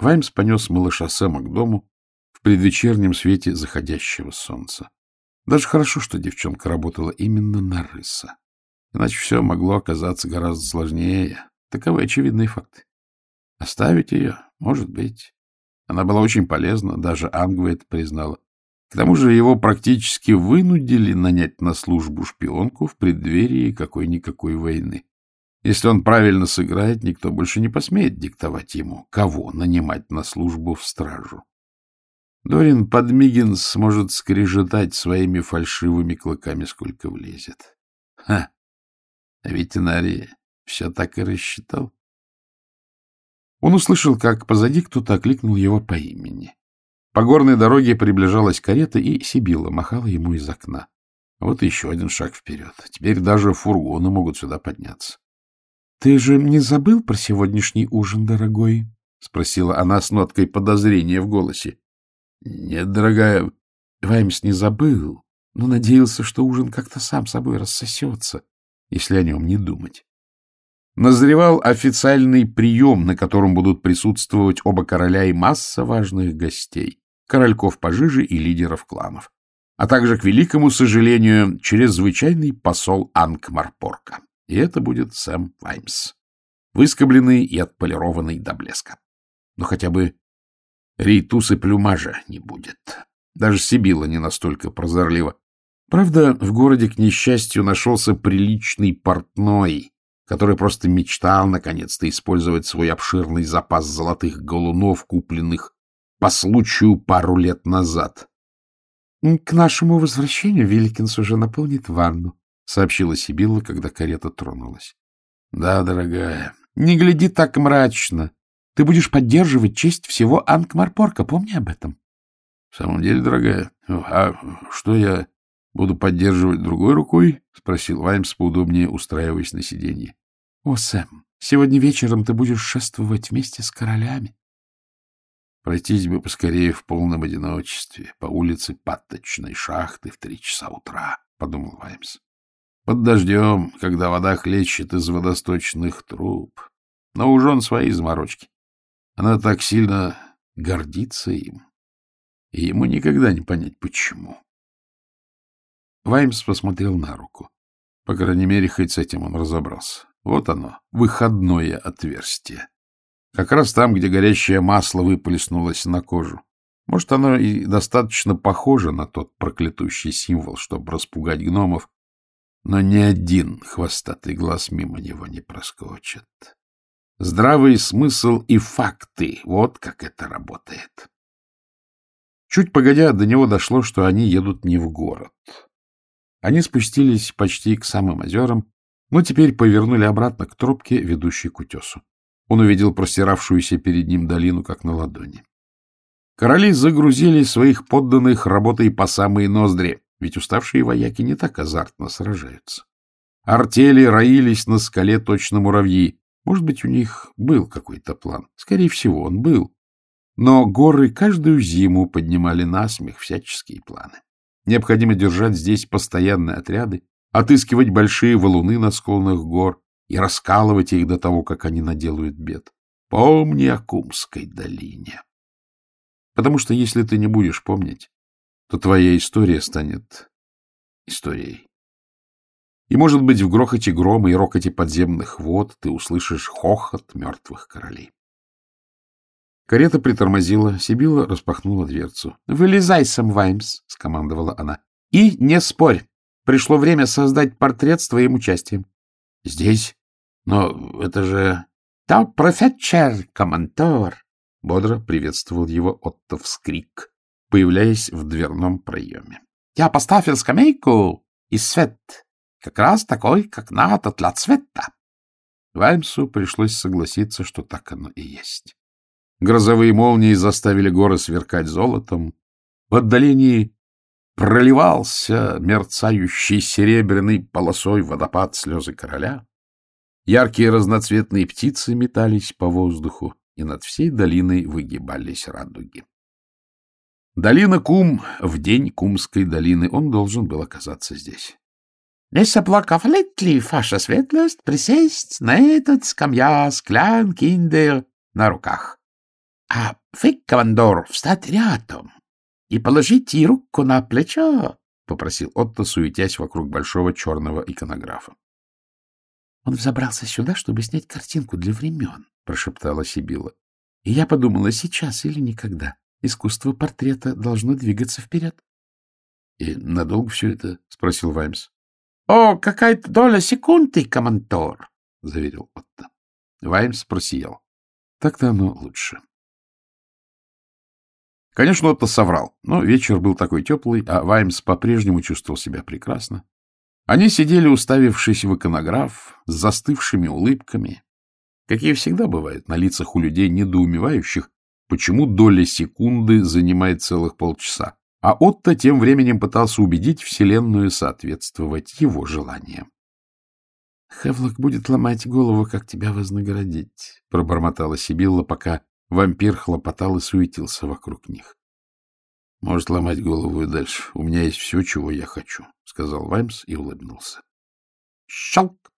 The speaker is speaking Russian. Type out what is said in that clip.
Ваймс понес малыша Сэма к дому в предвечернем свете заходящего солнца. Даже хорошо, что девчонка работала именно на рыса. Иначе все могло оказаться гораздо сложнее. Таковы очевидные факты. Оставить ее, может быть. Она была очень полезна, даже Ангвейт признала. К тому же его практически вынудили нанять на службу шпионку в преддверии какой-никакой войны. Если он правильно сыграет, никто больше не посмеет диктовать ему, кого нанимать на службу в стражу. Дорин Подмигин сможет скрежетать своими фальшивыми клыками, сколько влезет. Ха! А ведь Инария все так и рассчитал. Он услышал, как позади кто-то окликнул его по имени. По горной дороге приближалась карета, и Сибила махала ему из окна. Вот еще один шаг вперед. Теперь даже фургоны могут сюда подняться. — Ты же не забыл про сегодняшний ужин, дорогой? — спросила она с ноткой подозрения в голосе. — Нет, дорогая, Ваймс не забыл, но надеялся, что ужин как-то сам собой рассосется, если о нем не думать. Назревал официальный прием, на котором будут присутствовать оба короля и масса важных гостей, корольков пожиже и лидеров кланов, а также, к великому сожалению, чрезвычайный посол Анкмарпорка. И это будет Сэм Ваймс, выскобленный и отполированный до блеска. Но хотя бы рейтус и плюмажа не будет. Даже Сибила не настолько прозорлива. Правда, в городе, к несчастью, нашелся приличный портной, который просто мечтал наконец-то использовать свой обширный запас золотых голунов, купленных по случаю пару лет назад. — К нашему возвращению Великинс уже наполнит ванну, сообщила Сибилла, когда карета тронулась. — Да, дорогая, не гляди так мрачно. Ты будешь поддерживать честь всего Ангмарпорка, помни об этом. — В самом деле, дорогая, а что я буду поддерживать другой рукой? — спросил Ваймс, поудобнее устраиваясь на сиденье. — О, Сэм, сегодня вечером ты будешь шествовать вместе с королями. Пройтись бы поскорее в полном одиночестве по улице Патточной шахты в три часа утра, — подумал Ваймс. Под дождем, когда вода хлещет из водосточных труб. Но уж он свои заморочки. Она так сильно гордится им. И ему никогда не понять, почему. Ваймс посмотрел на руку. По крайней мере, хоть с этим он разобрался. Вот оно, выходное отверстие. Как раз там, где горящее масло выплеснулось на кожу. Может, оно и достаточно похоже на тот проклятущий символ, чтобы распугать гномов, но ни один хвостатый глаз мимо него не проскочит. Здравый смысл и факты — вот как это работает. Чуть погодя, до него дошло, что они едут не в город. Они спустились почти к самым озерам, но теперь повернули обратно к трубке, ведущей к утесу. Он увидел простиравшуюся перед ним долину, как на ладони. Короли загрузили своих подданных работой по самые ноздри ведь уставшие вояки не так азартно сражаются. Артели роились на скале точно муравьи. Может быть, у них был какой-то план. Скорее всего, он был. Но горы каждую зиму поднимали насмех всяческие планы. Необходимо держать здесь постоянные отряды, отыскивать большие валуны на склонах гор и раскалывать их до того, как они наделают бед. Помни о Кумской долине. Потому что если ты не будешь помнить, то твоя история станет историей. И, может быть, в грохоте грома и рокоте подземных вод ты услышишь хохот мертвых королей. Карета притормозила, Сибила распахнула дверцу. — Вылезай, сам Ваймс, — скомандовала она. — И не спорь. Пришло время создать портрет с твоим участием. — Здесь? Но это же... — Да, профессор, командор, — бодро приветствовал его Отто вскрик появляясь в дверном проеме. «Я поставил скамейку и свет, как раз такой, как надо для цвета». Ваймсу пришлось согласиться, что так оно и есть. Грозовые молнии заставили горы сверкать золотом. В отдалении проливался мерцающий серебряный полосой водопад слезы короля. Яркие разноцветные птицы метались по воздуху, и над всей долиной выгибались радуги. Долина Кум, в день Кумской долины, он должен был оказаться здесь. — Не соплакавлет ли, ваша светлость, присесть на этот скамья склян киндер на руках? А вы, командор, встать рядом и положите руку на плечо, — попросил Отто, суетясь вокруг большого черного иконографа. — Он взобрался сюда, чтобы снять картинку для времен, — прошептала Сибила. — И я подумала, сейчас или никогда. — искусство портрета должно двигаться вперед. — И надолго все это? — спросил Ваймс. — О, какая-то доля секунды, командор! — заверил Отто. Ваймс просиял. — Так-то оно лучше. Конечно, Отто соврал, но вечер был такой теплый, а Ваймс по-прежнему чувствовал себя прекрасно. Они сидели, уставившись в иконограф, с застывшими улыбками, какие всегда бывают на лицах у людей, недоумевающих, почему доля секунды занимает целых полчаса. А Отто тем временем пытался убедить Вселенную соответствовать его желаниям. «Хевлок будет ломать голову, как тебя вознаградить», — пробормотала Сибилла, пока вампир хлопотал и суетился вокруг них. «Может ломать голову и дальше. У меня есть все, чего я хочу», — сказал Ваймс и улыбнулся. Щелк!